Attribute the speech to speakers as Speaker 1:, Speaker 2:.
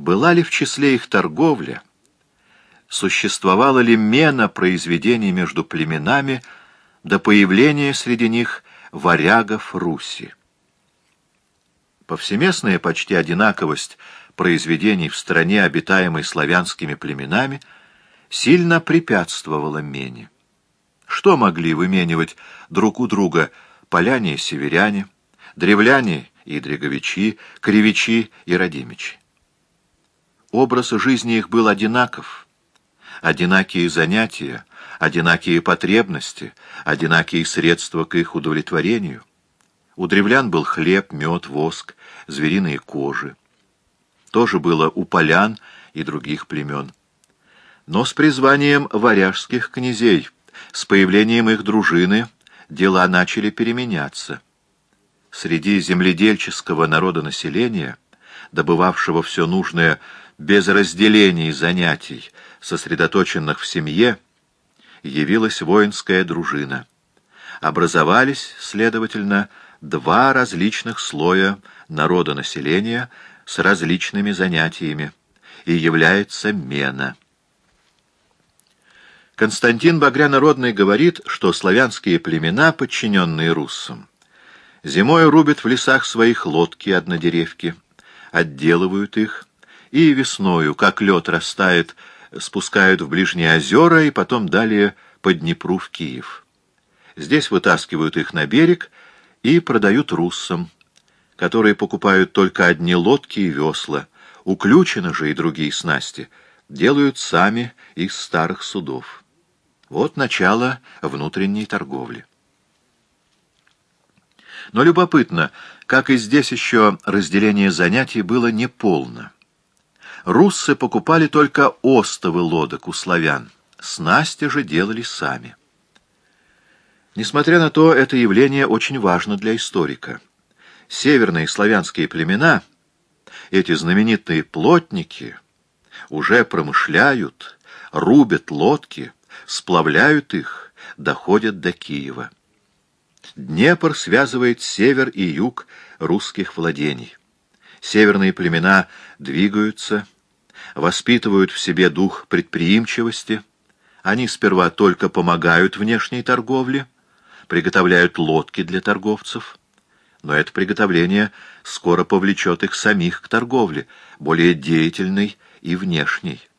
Speaker 1: Была ли в числе их торговля? Существовала ли мена произведений между племенами до появления среди них варягов Руси? Повсеместная почти одинаковость произведений в стране, обитаемой славянскими племенами, сильно препятствовала мене. Что могли выменивать друг у друга поляне и северяне, древляне и дреговичи, кривичи и родимичи? Образ жизни их был одинаков. Одинакие занятия, одинакие потребности, одинакие средства к их удовлетворению. У древлян был хлеб, мед, воск, звериные кожи. То же было у полян и других племен. Но с призванием варяжских князей – с появлением их дружины дела начали переменяться. Среди земледельческого народонаселения, добывавшего все нужное без разделений занятий, сосредоточенных в семье, явилась воинская дружина. Образовались, следовательно, два различных слоя народонаселения с различными занятиями, и является мена – Константин Багрянародный говорит, что славянские племена, подчиненные руссам, зимой рубят в лесах своих лодки однодеревки, отделывают их, и весною, как лед растает, спускают в ближние озера и потом далее по Днепру в Киев. Здесь вытаскивают их на берег и продают руссам, которые покупают только одни лодки и весла, уключены же и другие снасти, делают сами из старых судов. Вот начало внутренней торговли. Но любопытно, как и здесь еще разделение занятий было неполно. Руссы покупали только остовы лодок у славян, снасти же делали сами. Несмотря на то, это явление очень важно для историка. Северные славянские племена, эти знаменитые плотники, уже промышляют, рубят лодки, сплавляют их, доходят до Киева. Днепр связывает север и юг русских владений. Северные племена двигаются, воспитывают в себе дух предприимчивости. Они сперва только помогают внешней торговле, приготовляют лодки для торговцев. Но это приготовление скоро повлечет их самих к торговле, более деятельной и внешней.